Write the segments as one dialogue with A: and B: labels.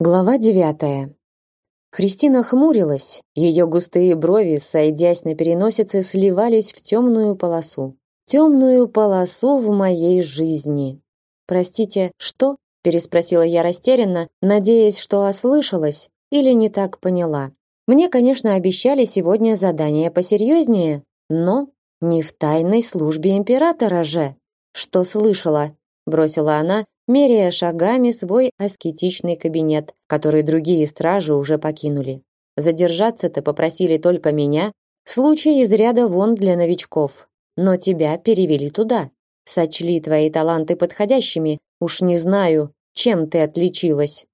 A: Глава девятая. Христина хмурилась, ее густые брови, сойдясь на переносице, сливались в темную полосу. Темную полосу в моей жизни. Простите, что? переспросила я растерянно, надеясь, что ослышалась или не так поняла. Мне, конечно, обещали сегодня задание посерьезнее, но не в тайной службе императора же. Что слышала? бросила она, меряя шагами свой аскетичный кабинет, который другие стражи уже покинули. Задержаться-то попросили только меня. Случай из ряда вон для новичков. Но тебя перевели туда. Сочли твои таланты подходящими. Уж не знаю, чем ты отличилась.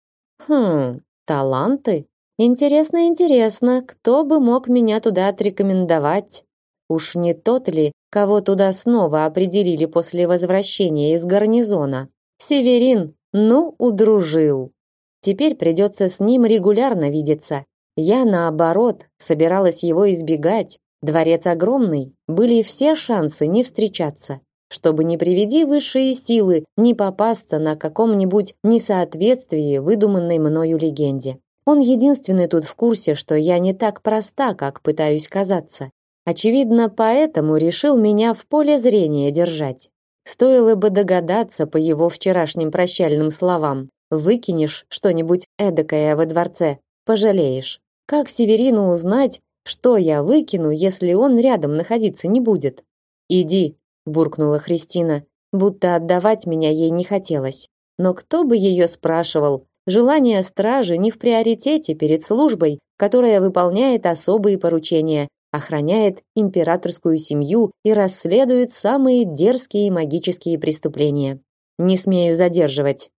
A: Хм, таланты? Интересно, интересно, кто бы мог меня туда отрекомендовать? Уж не тот ли, кого туда снова определили после возвращения из гарнизона? Северин, ну, удружил. Теперь придется с ним регулярно видеться. Я, наоборот, собиралась его избегать. Дворец огромный, были все шансы не встречаться, чтобы не приведи высшие силы не попасться на каком-нибудь несоответствии выдуманной мною легенде. Он единственный тут в курсе, что я не так проста, как пытаюсь казаться. Очевидно, поэтому решил меня в поле зрения держать. Стоило бы догадаться по его вчерашним прощальным словам. Выкинешь что-нибудь эдакое во дворце, пожалеешь. Как Северину узнать, что я выкину, если он рядом находиться не будет? Иди, буркнула Христина, будто отдавать меня ей не хотелось. Но кто бы ее спрашивал? Желание стражи не в приоритете перед службой, которая выполняет особые поручения, охраняет императорскую семью и расследует самые дерзкие магические преступления. Не смею задерживать.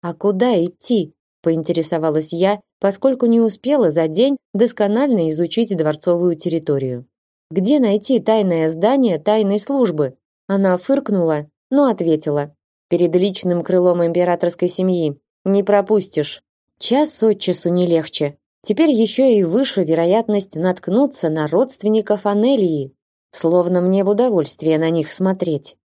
A: А куда идти? поинтересовалась я, поскольку не успела за день досконально изучить дворцовую территорию. Где найти тайное здание тайной службы? Она фыркнула, но ответила: перед личным крылом императорской семьи. Не пропустишь. Час от часу не легче. Теперь еще и выше вероятность наткнуться на родственников Анелии, словно мне в удовольствие на них смотреть.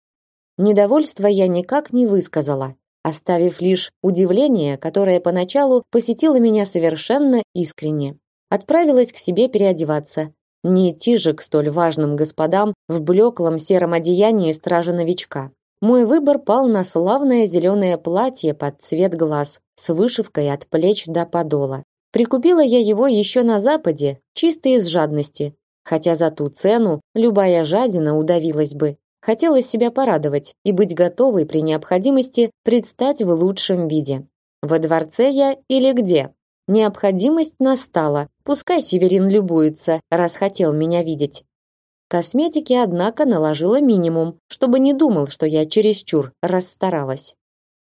A: Недовольства я никак не высказала, оставив лишь удивление, которое поначалу посетило меня совершенно искренне. Отправилась к себе переодеваться. Не идти же к столь важным господам в блеклом сером одеянии стража новичка. Мой выбор пал на славное зеленое платье под цвет глаз с вышивкой от плеч до подола. Прикупила я его еще на западе, чисто из жадности, хотя за ту цену любая жадина удавилась бы. Хотелось себя порадовать и быть готовой при необходимости предстать в лучшем виде. Во дворце я или где? Необходимость настала. Пускай Северин любуется, раз хотел меня видеть. Косметики, однако, наложила минимум, чтобы не думал, что я чересчур расстаралась.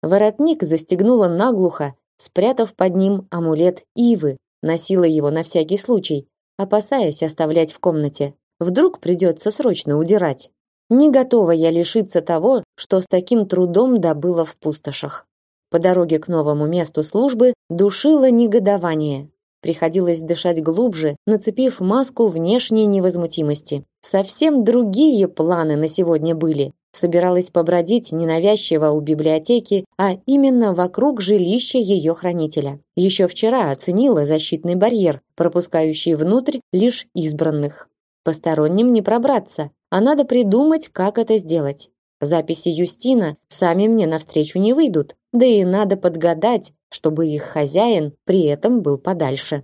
A: Воротник застегнула наглухо спрятав под ним амулет Ивы, носила его на всякий случай, опасаясь оставлять в комнате. Вдруг придется срочно удирать. Не готова я лишиться того, что с таким трудом добыла в пустошах. По дороге к новому месту службы душило негодование. Приходилось дышать глубже, нацепив маску внешней невозмутимости. Совсем другие планы на сегодня были собиралась побродить ненавязчиво у библиотеки, а именно вокруг жилища ее хранителя. Еще вчера оценила защитный барьер, пропускающий внутрь лишь избранных. Посторонним не пробраться, а надо придумать, как это сделать. Записи Юстина сами мне навстречу не выйдут, да и надо подгадать, чтобы их хозяин при этом был подальше.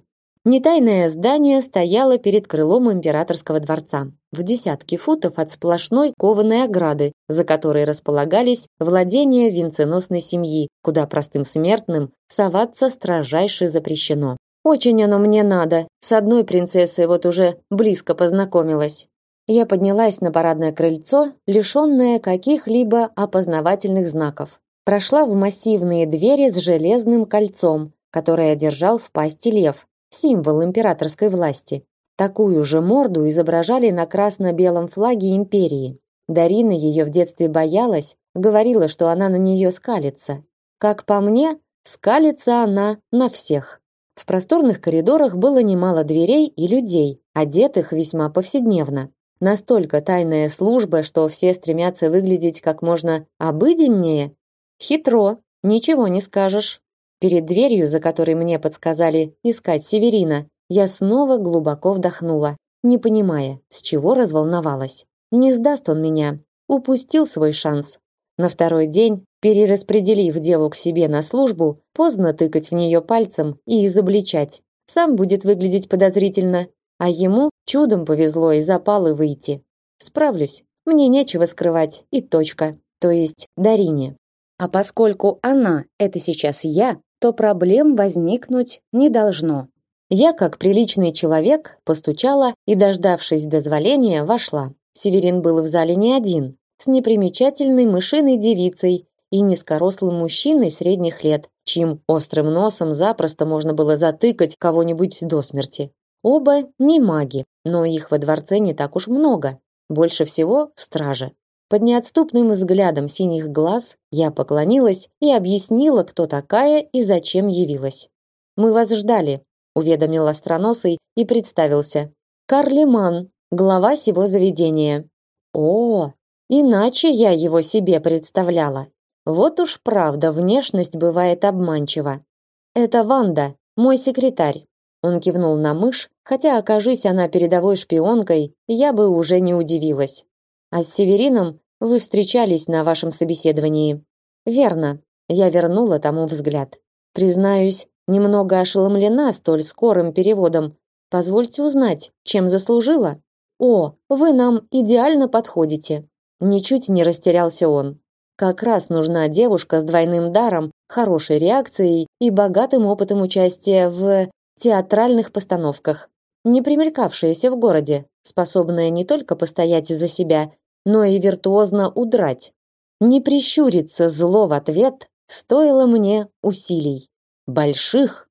A: Нетайное здание стояло перед крылом императорского дворца, в десятке футов от сплошной кованой ограды, за которой располагались владения венценосной семьи, куда простым смертным соваться строжайше запрещено. Очень оно мне надо. С одной принцессой вот уже близко познакомилась. Я поднялась на парадное крыльцо, лишенное каких-либо опознавательных знаков. Прошла в массивные двери с железным кольцом, которое держал в пасти лев, символ императорской власти. Такую же морду изображали на красно-белом флаге империи. Дарина ее в детстве боялась, говорила, что она на нее скалится. Как по мне, скалится она на всех. В просторных коридорах было немало дверей и людей, одетых весьма повседневно. Настолько тайная служба, что все стремятся выглядеть как можно обыденнее. Хитро, ничего не скажешь. Перед дверью, за которой мне подсказали искать Северина, я снова глубоко вдохнула, не понимая, с чего разволновалась. Не сдаст он меня. Упустил свой шанс. На второй день, перераспределив деву к себе на службу, поздно тыкать в нее пальцем и изобличать. Сам будет выглядеть подозрительно, а ему чудом повезло из опалы выйти. Справлюсь. Мне нечего скрывать, и точка. То есть Дарине. А поскольку она это сейчас я, то проблем возникнуть не должно. Я, как приличный человек, постучала и, дождавшись дозволения, вошла. Северин был в зале не один, с непримечательной мышиной девицей и низкорослым мужчиной средних лет, чьим острым носом запросто можно было затыкать кого-нибудь до смерти. Оба не маги, но их во дворце не так уж много. Больше всего в. Под неотступным взглядом синих глаз я поклонилась и объяснила, кто такая и зачем явилась. «Мы вас ждали», — уведомил остроносый и представился. «Карлеман, глава сего заведения». «О, иначе я его себе представляла. Вот уж правда, внешность бывает обманчива. Это Ванда, мой секретарь». Он кивнул на мышь, хотя, окажись она передовой шпионкой, я бы уже не удивилась. А с Северином вы встречались на вашем собеседовании. Верно. Я вернула тому взгляд. Признаюсь, немного ошеломлена столь скорым переводом. Позвольте узнать, чем заслужила? О, вы нам идеально подходите. Ничуть не растерялся он. Как раз нужна девушка с двойным даром, хорошей реакцией и богатым опытом участия в театральных постановках, не примелькавшаяся в городе, способная не только постоять за себя, но и виртуозно удрать. Не прищуриться зло в ответ стоило мне усилий. Больших.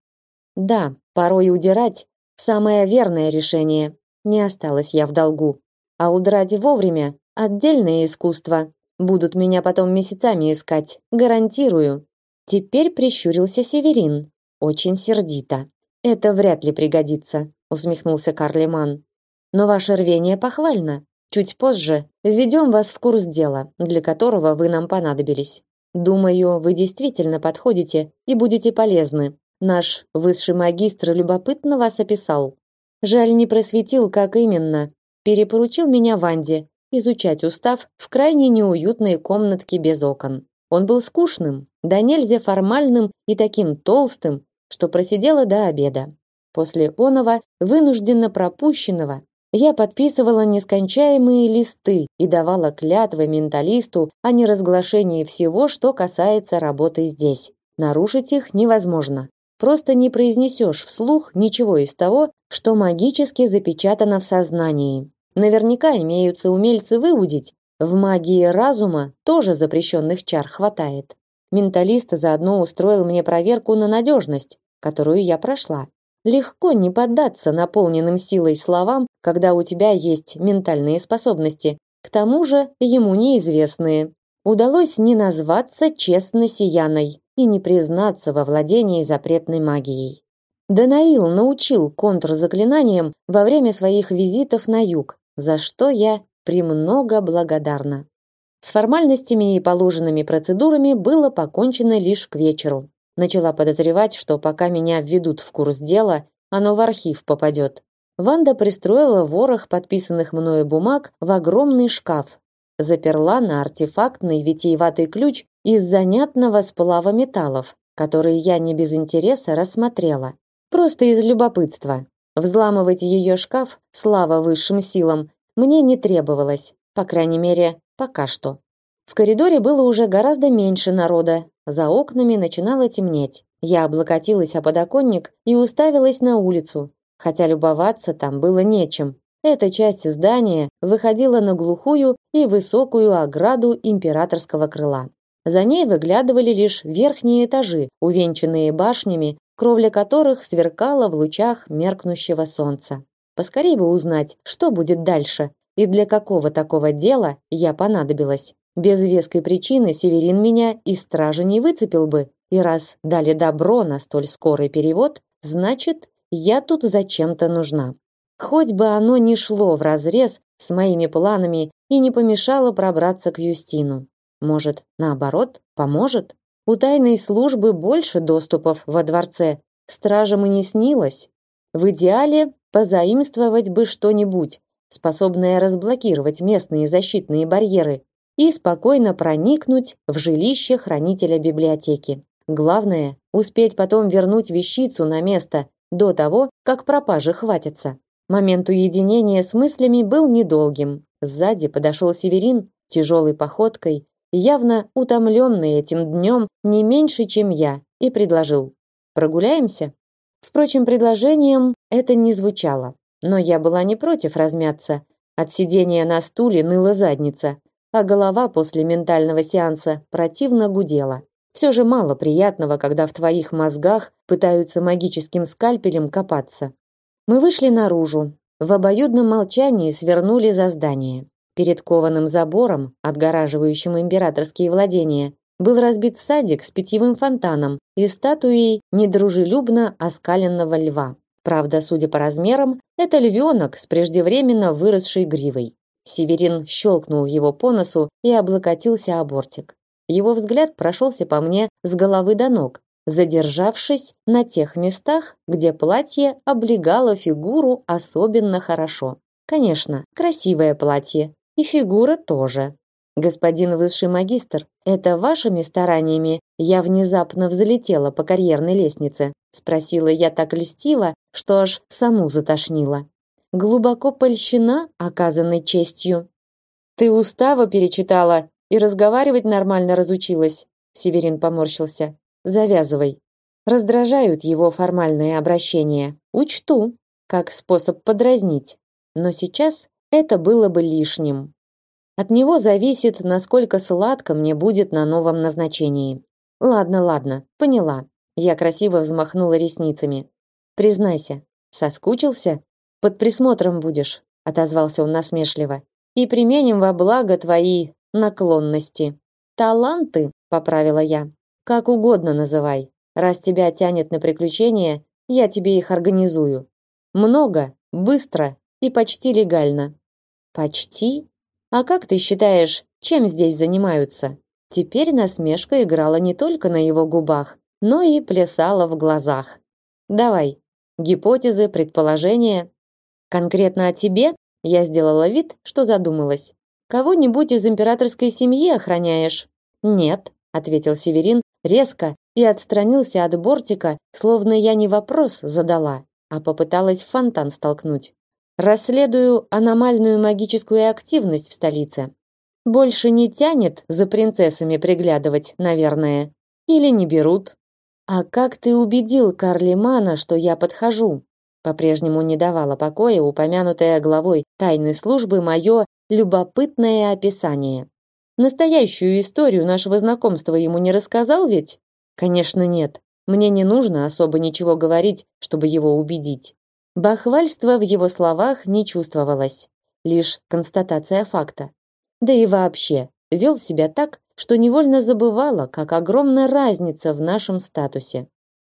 A: Да, порой удирать – самое верное решение. Не осталась я в долгу. А удрать вовремя – отдельное искусство. Будут меня потом месяцами искать, гарантирую. Теперь прищурился Северин. Очень сердито. Это вряд ли пригодится усмехнулся Карлеман. Но ваше рвение похвально. Чуть позже введем вас в курс дела, для которого вы нам понадобились. Думаю, вы действительно подходите и будете полезны. Наш высший магистр любопытно вас описал. Жаль, не просветил, как именно. Перепоручил меня Ванде изучать устав в крайне неуютной комнатке без окон. Он был скучным, да нельзя формальным и таким толстым, что просидела до обеда. После оного, вынужденно пропущенного, я подписывала нескончаемые листы и давала клятвы менталисту о неразглашении всего, что касается работы здесь. Нарушить их невозможно. Просто не произнесешь вслух ничего из того, что магически запечатано в сознании. Наверняка имеются умельцы выудить. В магии разума тоже запрещенных чар хватает. Менталист заодно устроил мне проверку на надежность, которую я прошла. Легко не поддаться наполненным силой словам, когда у тебя есть ментальные способности, к тому же ему неизвестные. Удалось не назваться честно сияной и не признаться во владении запретной магией. Данаил научил контрзаклинаниям во время своих визитов на юг, за что я премного благодарна. С формальностями и положенными процедурами было покончено лишь к вечеру. Начала подозревать, что пока меня введут в курс дела, оно в архив попадет. Ванда пристроила ворох подписанных мною бумаг в огромный шкаф, заперла на артефактный витиеватый ключ из занятного сплава металлов, который я не без интереса рассмотрела. Просто из любопытства. Взламывать ее шкаф, слава высшим силам, мне не требовалось, по крайней мере, пока что. В коридоре было уже гораздо меньше народа, за окнами начинало темнеть. Я облокотилась о подоконник и уставилась на улицу, хотя любоваться там было нечем. Эта часть здания выходила на глухую и высокую ограду императорского крыла. За ней выглядывали лишь верхние этажи, увенчанные башнями, кровля которых сверкала в лучах меркнущего солнца. Поскорей бы узнать, что будет дальше и для какого такого дела я понадобилась. Без веской причины Северин меня из стражи не выцепил бы, и раз дали добро на столь скорый перевод, значит, я тут зачем-то нужна. Хоть бы оно не шло вразрез с моими планами и не помешало пробраться к Юстину. Может, наоборот, поможет? У тайной службы больше доступов во дворце. Стражам и не снилось. В идеале позаимствовать бы что-нибудь, способное разблокировать местные защитные барьеры и спокойно проникнуть в жилище хранителя библиотеки. Главное успеть потом вернуть вещицу на место до того, как пропажи хватится. Момент уединения с мыслями был недолгим. Сзади подошел Северин тяжелой походкой, явно утомленный этим днем не меньше, чем я, и предложил: "Прогуляемся?" Впрочем, предложением это не звучало, но я была не против размяться. От сидения на стуле ныла задница, а голова после ментального сеанса противно гудела. Все же мало приятного, когда в твоих мозгах пытаются магическим скальпелем копаться. Мы вышли наружу. В обоюдном молчании свернули за здание. Перед кованым забором, отгораживающим императорские владения, был разбит садик с питьевым фонтаном и статуей недружелюбно оскаленного льва. Правда, судя по размерам, это львенок с преждевременно выросшей гривой. Северин щелкнул его по носу и облокотился о бортик. Его взгляд прошелся по мне с головы до ног, задержавшись на тех местах, где платье облегало фигуру особенно хорошо. Конечно, красивое платье, и фигура тоже. Господин высший магистр, это вашими стараниями я внезапно взлетела по карьерной лестнице, спросила я так льстиво, что аж саму затошнило. Глубоко польщена оказанной честью. Ты устава перечитала и разговаривать нормально разучилась. Северин поморщился. Завязывай. Раздражают его формальные обращения. Учту, как способ подразнить. Но сейчас это было бы лишним. От него зависит, насколько сладко мне будет на новом назначении. Ладно, ладно, поняла. Я красиво взмахнула ресницами. Признайся, соскучился? Под присмотром будешь, отозвался он насмешливо. И применим во благо твои наклонности. Таланты, поправила я. Как угодно называй. Раз тебя тянет на приключения, я тебе их организую. Много, быстро и почти легально. Почти? А как ты считаешь, чем здесь занимаются? Теперь насмешка играла не только на его губах, но и плясала в глазах. Давай. Гипотезы, предположения. Конкретно о тебе? Я сделала вид, что задумалась. Кого-нибудь из императорской семьи охраняешь? Нет, ответил Северин резко и отстранился от бортика, словно я не вопрос задала, а попыталась фонтан столкнуть. Расследую аномальную магическую активность в столице. Больше не тянет за принцессами приглядывать, наверное. Или не берут. А как ты убедил Карлимана, что я подхожу? По-прежнему не давала покоя упомянутая главой тайной службы мое любопытное описание. Настоящую историю нашего знакомства ему не рассказал ведь? Конечно, нет. Мне не нужно особо ничего говорить, чтобы его убедить. Бахвальства в его словах не чувствовалось, лишь констатация факта. Да и вообще, вел себя так, что невольно забывала, как огромна разница в нашем статусе.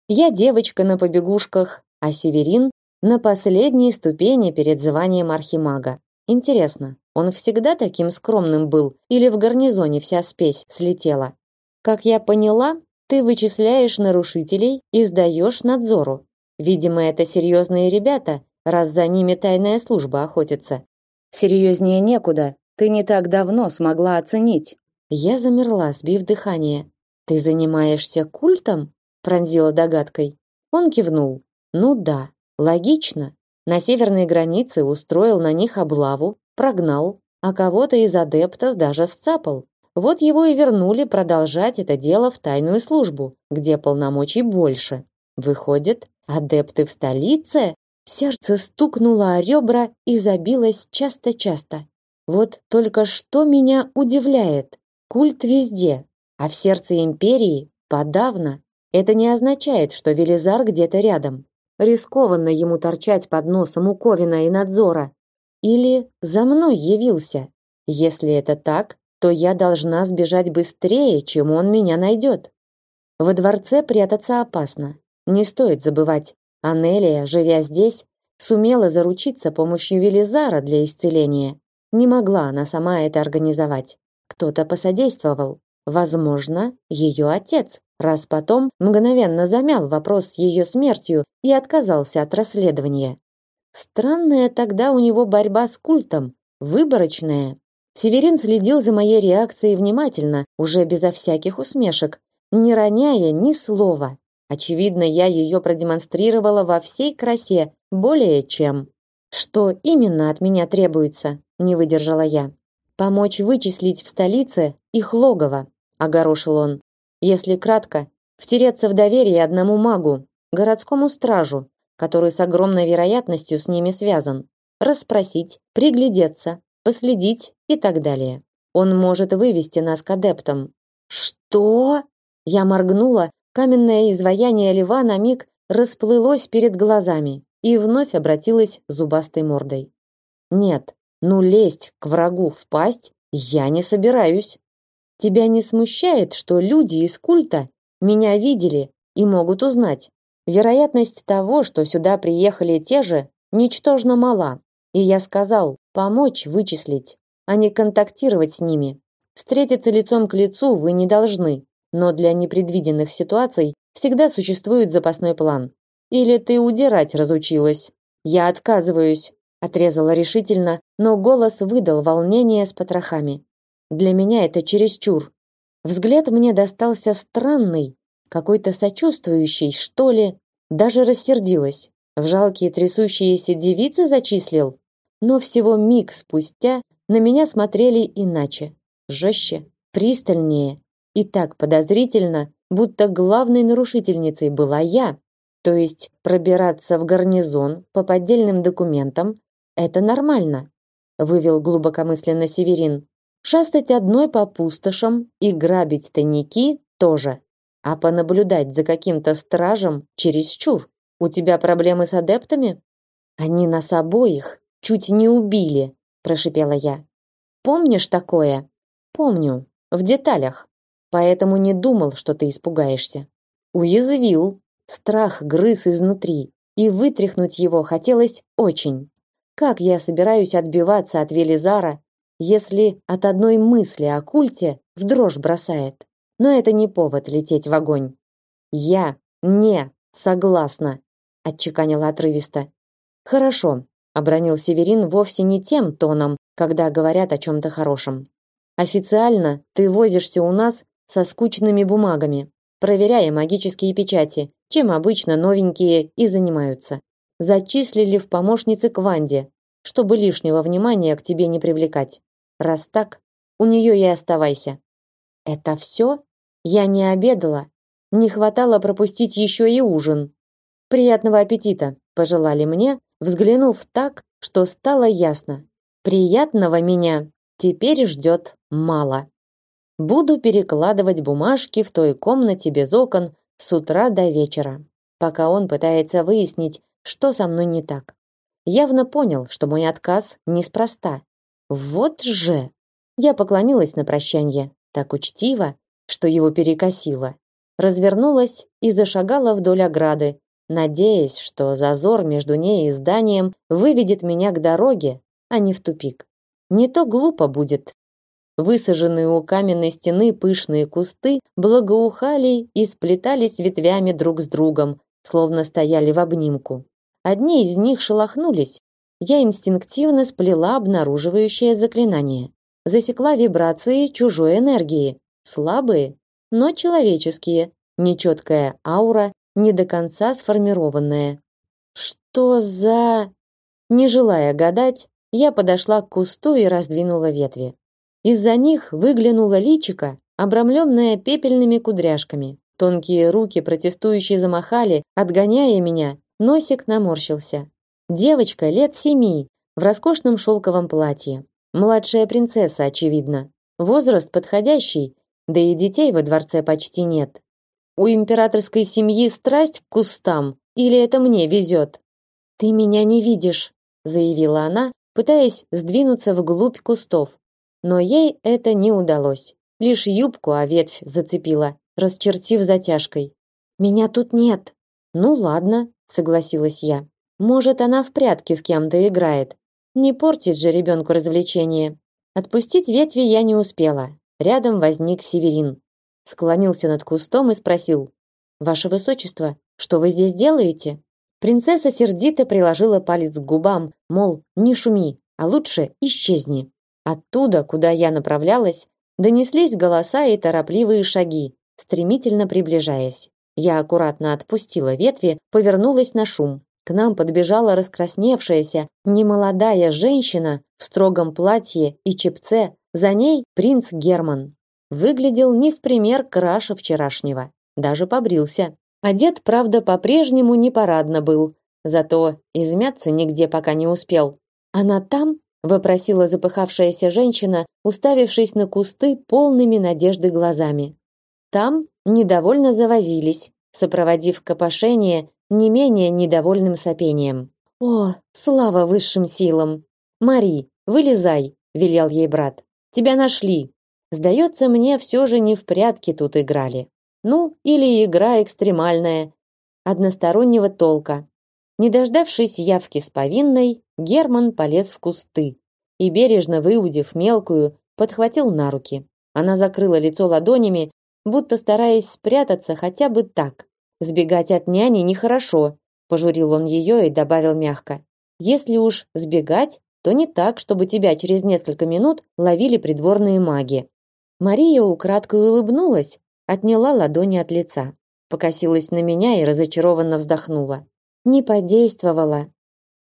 A: Я девочка на побегушках, а Северин на последней ступени перед званием архимага. Интересно, он всегда таким скромным был или в гарнизоне вся спесь слетела? Как я поняла, ты вычисляешь нарушителей и сдаешь надзору. Видимо, это серьезные ребята, раз за ними тайная служба охотится. Серьезнее некуда. Ты не так давно смогла оценить. Я замерла, сбив дыхание. Ты занимаешься культом? пронзила догадкой. Он кивнул. Ну да, логично. На северной границе устроил на них облаву, прогнал, а кого-то из адептов даже сцапал. Вот его и вернули продолжать это дело в тайную службу, где полномочий больше. Выходит, Адепты в столице? Сердце стукнуло о ребра и забилось часто-часто. Вот только что меня удивляет. Культ везде, а в сердце империи подавно. Это не означает, что Велизар где-то рядом. Рискованно ему торчать под носом у Ковина и надзора. Или за мной явился. Если это так, то я должна сбежать быстрее, чем он меня найдет. Во дворце прятаться опасно. Не стоит забывать, Анелия, живя здесь, сумела заручиться помощью Велизара для исцеления. Не могла она сама это организовать. Кто-то посодействовал. Возможно, ее отец, раз потом мгновенно замял вопрос с ее смертью и отказался от расследования. Странная тогда у него борьба с культом, выборочная. Северин следил за моей реакцией внимательно, уже безо всяких усмешек, не роняя ни слова. Очевидно, я ее продемонстрировала во всей красе, более чем. Что именно от меня требуется? Не выдержала я. Помочь вычислить в столице их логово, огорошил он. Если кратко, втереться в доверие одному магу, городскому стражу, который с огромной вероятностью с ними связан, расспросить, приглядеться, последить и так далее. Он может вывести нас к адептам. Что? Я моргнула, каменное изваяние льва на миг расплылось перед глазами и вновь обратилось зубастой мордой. Нет, ну лезть к врагу в пасть я не собираюсь. Тебя не смущает, что люди из культа меня видели и могут узнать? Вероятность того, что сюда приехали те же, ничтожно мала. И я сказал, помочь вычислить, а не контактировать с ними. Встретиться лицом к лицу вы не должны, но для непредвиденных ситуаций всегда существует запасной план. Или ты удирать разучилась? Я отказываюсь, отрезала решительно, но голос выдал волнение с потрохами. Для меня это чересчур. Взгляд мне достался странный, какой-то сочувствующий, что ли, даже рассердилась. В жалкие трясущиеся девицы зачислил, но всего миг спустя на меня смотрели иначе, жестче, пристальнее и так подозрительно, будто главной нарушительницей была я. То есть пробираться в гарнизон по поддельным документам это нормально, вывел глубокомысленно Северин. Шастать одной по пустошам и грабить тайники тоже. А понаблюдать за каким-то стражем чересчур. У тебя проблемы с адептами? Они нас обоих чуть не убили, прошипела я. Помнишь такое? Помню, в деталях. Поэтому не думал, что ты испугаешься. Уязвил. Страх грыз изнутри, и вытряхнуть его хотелось очень. Как я собираюсь отбиваться от Велизара, если от одной мысли о культе в дрожь бросает? Но это не повод лететь в огонь. Я не согласна, отчеканила отрывисто. Хорошо, обронил Северин вовсе не тем тоном, когда говорят о чем то хорошем. Официально ты возишься у нас со скучными бумагами, проверяя магические печати, чем обычно новенькие и занимаются. Зачислили в помощницы к Ванде, чтобы лишнего внимания к тебе не привлекать. Раз так, у нее и оставайся. Это все? Я не обедала. Не хватало пропустить еще и ужин. Приятного аппетита, пожелали мне, взглянув так, что стало ясно. Приятного меня теперь ждет мало. Буду перекладывать бумажки в той комнате без окон с утра до вечера, пока он пытается выяснить, что со мной не так. Явно понял, что мой отказ неспроста. Вот же! Я поклонилась на прощание, так учтиво, что его перекосило. Развернулась и зашагала вдоль ограды, надеясь, что зазор между ней и зданием выведет меня к дороге, а не в тупик. Не то глупо будет. Высаженные у каменной стены пышные кусты благоухали и сплетались ветвями друг с другом, словно стояли в обнимку. Одни из них шелохнулись. Я инстинктивно сплела обнаруживающее заклинание. Засекла вибрации чужой энергии, слабые, но человеческие, нечеткая аура, не до конца сформированная. Что за... Не желая гадать, я подошла к кусту и раздвинула ветви. Из-за них выглянуло личико, обрамленное пепельными кудряшками. Тонкие руки протестующие замахали, отгоняя меня, Носик наморщился. Девочка лет семи, в роскошном шелковом платье. Младшая принцесса, очевидно. Возраст подходящий, да и детей во дворце почти нет. У императорской семьи страсть к кустам, или это мне везет? Ты меня не видишь, заявила она, пытаясь сдвинуться вглубь кустов. Но ей это не удалось. Лишь юбку о ветвь зацепила, расчертив затяжкой. Меня тут нет. Ну ладно, согласилась я. Может, она в прятки с кем-то играет. Не портит же ребенку развлечение. Отпустить ветви я не успела. рядом возник Северин. Склонился над кустом и спросил: "Ваше высочество, что вы здесь делаете?" Принцесса сердито приложила палец к губам, мол, не шуми, а лучше исчезни. Оттуда, куда я направлялась, донеслись голоса и торопливые шаги, стремительно приближаясь. Я аккуратно отпустила ветви, повернулась на шум. К нам подбежала раскрасневшаяся, немолодая женщина в строгом платье и чепце, за ней принц Герман. Выглядел не в пример краше вчерашнего, даже побрился. Одет, правда, по-прежнему не парадно был, зато измяться нигде пока не успел. Она там? вопросила запыхавшаяся женщина, уставившись на кусты полными надежды глазами. Там недовольно завозились, сопроводив копошение не менее недовольным сопением. О, слава высшим силам. Мари, вылезай, велел ей брат. Тебя нашли. Сдается мне, все же не в прятки тут играли. Ну, или игра экстремальная, одностороннего толка. Не дождавшись явки с повинной, Герман полез в кусты и бережно выудив мелкую, подхватил на руки. Она закрыла лицо ладонями, будто стараясь спрятаться хотя бы так. Сбегать от няни нехорошо, пожурил он ее и добавил мягко. Если уж сбегать, то не так, чтобы тебя через несколько минут ловили придворные маги. Мария украдкой улыбнулась, отняла ладони от лица, покосилась на меня и разочарованно вздохнула. Не подействовала.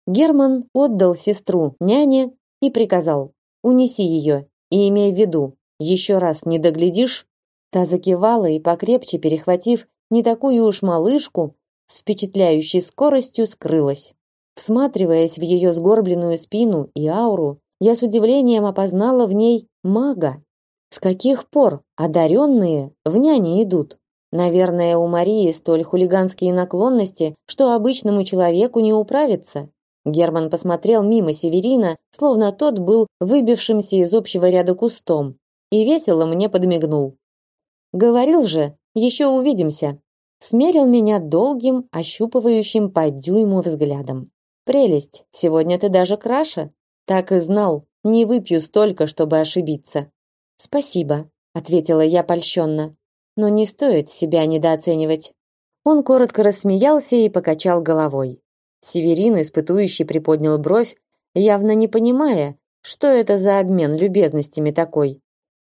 A: Герман отдал сестру няне и приказал: "Унеси ее и имей в виду, еще раз не доглядишь". Та закивала и покрепче перехватив не такую уж малышку, с впечатляющей скоростью скрылась. Всматриваясь в ее сгорбленную спину и ауру, я с удивлением опознала в ней мага. С каких пор одаренные в няне идут? Наверное, у Марии столь хулиганские наклонности, что обычному человеку не управиться. Герман посмотрел мимо Северина, словно тот был выбившимся из общего ряда кустом, и весело мне подмигнул. Говорил же, еще увидимся. Смерил меня долгим, ощупывающим по дюйму взглядом. Прелесть, сегодня ты даже краше. Так и знал, не выпью столько, чтобы ошибиться. Спасибо, ответила я польщенно. Но не стоит себя недооценивать. Он коротко рассмеялся и покачал головой. Северин испытующе приподнял бровь, явно не понимая, что это за обмен любезностями такой.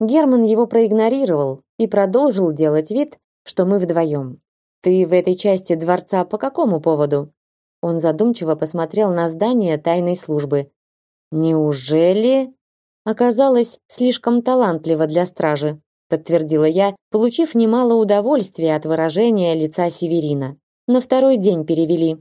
A: Герман его проигнорировал и продолжил делать вид, что мы вдвоем. Ты в этой части дворца по какому поводу? Он задумчиво посмотрел на здание тайной службы. Неужели оказалось слишком талантливо для стражи? подтвердила я, получив немало удовольствия от выражения лица Северина. На второй день перевели.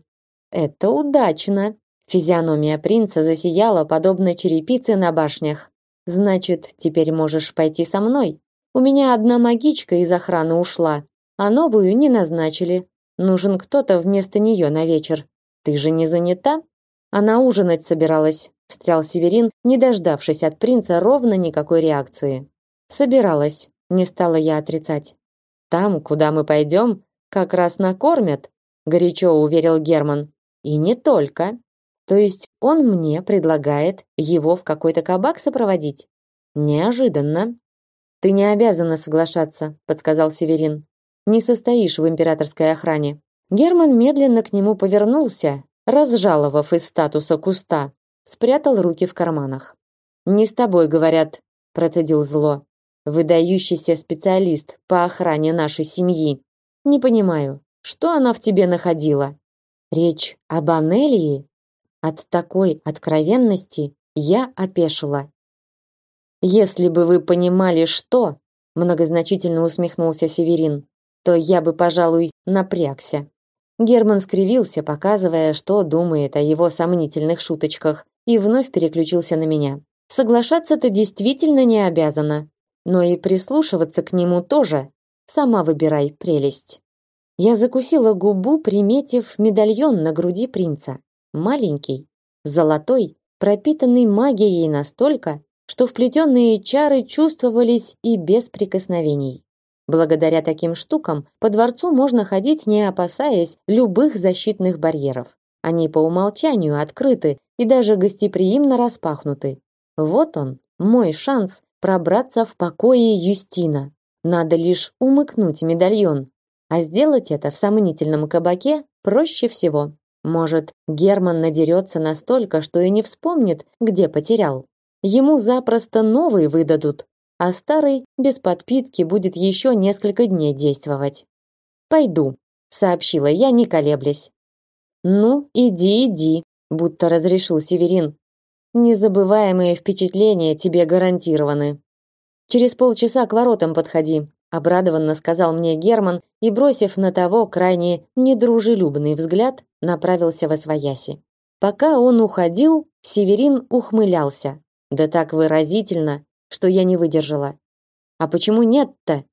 A: Это удачно. Физиономия принца засияла подобно черепице на башнях. Значит, теперь можешь пойти со мной. У меня одна магичка из охраны ушла, а новую не назначили. Нужен кто-то вместо нее на вечер. Ты же не занята? Она ужинать собиралась, встрял Северин, не дождавшись от принца ровно никакой реакции. Собиралась, не стала я отрицать. Там, куда мы пойдем, как раз накормят, горячо уверил Герман. И не только. То есть он мне предлагает его в какой-то кабак сопроводить? Неожиданно. Ты не обязана соглашаться, подсказал Северин. Не состоишь в императорской охране. Герман медленно к нему повернулся, разжаловав из статуса куста, спрятал руки в карманах. Не с тобой говорят, процедил зло. Выдающийся специалист по охране нашей семьи. Не понимаю, что она в тебе находила? Речь об Анелии? От такой откровенности я опешила. Если бы вы понимали, что, многозначительно усмехнулся Северин, то я бы, пожалуй, напрягся. Герман скривился, показывая, что думает о его сомнительных шуточках, и вновь переключился на меня. Соглашаться ты действительно не обязана, но и прислушиваться к нему тоже. Сама выбирай прелесть. Я закусила губу, приметив медальон на груди принца маленький, золотой, пропитанный магией настолько, что вплетенные чары чувствовались и без прикосновений. Благодаря таким штукам по дворцу можно ходить, не опасаясь любых защитных барьеров. Они по умолчанию открыты и даже гостеприимно распахнуты. Вот он, мой шанс пробраться в покое Юстина. Надо лишь умыкнуть медальон. А сделать это в сомнительном кабаке проще всего. Может, Герман надерется настолько, что и не вспомнит, где потерял. Ему запросто новый выдадут, а старый без подпитки будет еще несколько дней действовать. Пойду, сообщила я, не колеблясь. Ну, иди, иди, будто разрешил Северин. Незабываемые впечатления тебе гарантированы. Через полчаса к воротам подходи, обрадованно сказал мне Герман и бросив на того крайне недружелюбный взгляд, направился во свояси. Пока он уходил, Северин ухмылялся. Да так выразительно, что я не выдержала. А почему нет-то?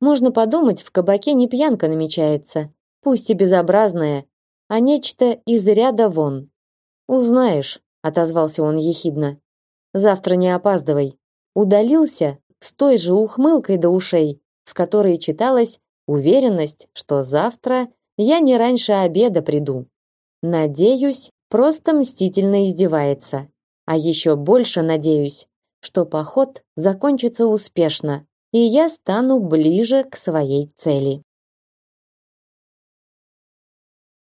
A: Можно подумать, в кабаке не пьянка намечается, пусть и безобразная, а нечто из ряда вон. Узнаешь, отозвался он ехидно. Завтра не опаздывай. Удалился с той же ухмылкой до ушей, в которой читалась уверенность, что завтра я не раньше обеда приду. Надеюсь, просто мстительно издевается. А еще больше надеюсь, что поход закончится успешно, и я стану ближе к своей цели.